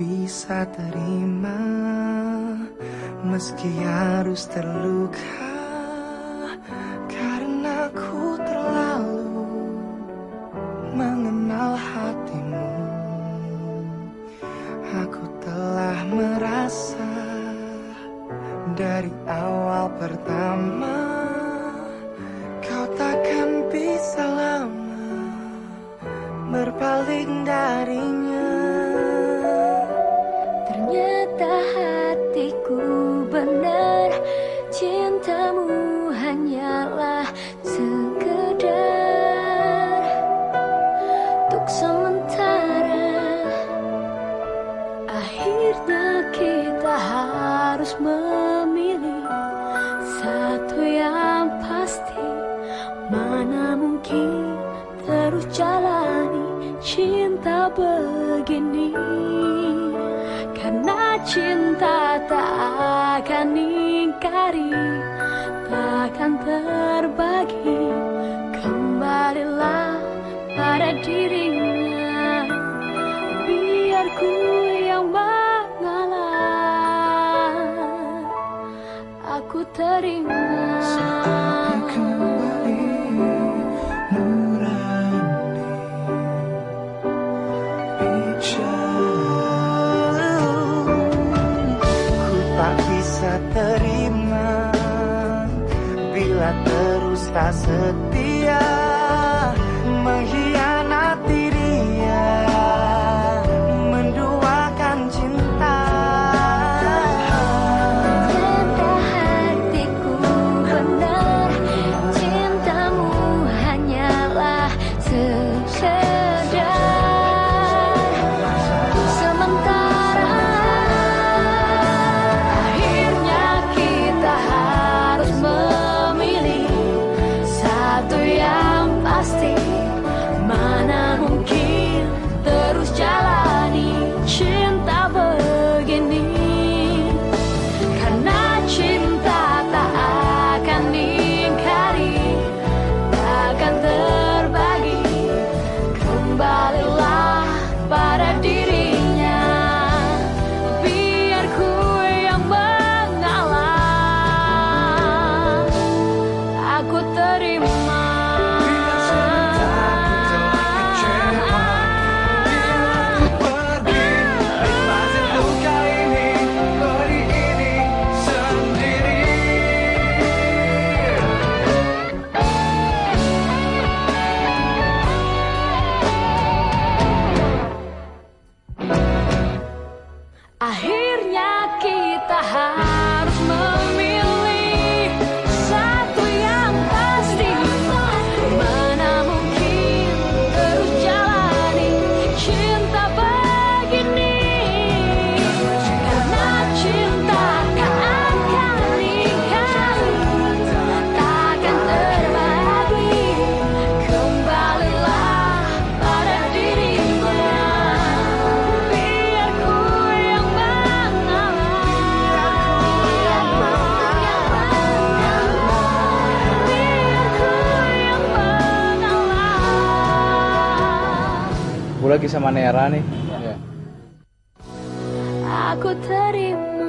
bisa terima Meski harus terluka Karena ku terlalu mengenal hatimu. Aku telah merasa dari awal pertama Kau takkan bisa lama berpaling darinya. begini Karena cinta tak akan ingkari Takkan terbagi. Kembalilah pada dirinya Biar ku yang mengalah. Aku terima tak setia. lagi sama Nera nih. Ya. Aku terima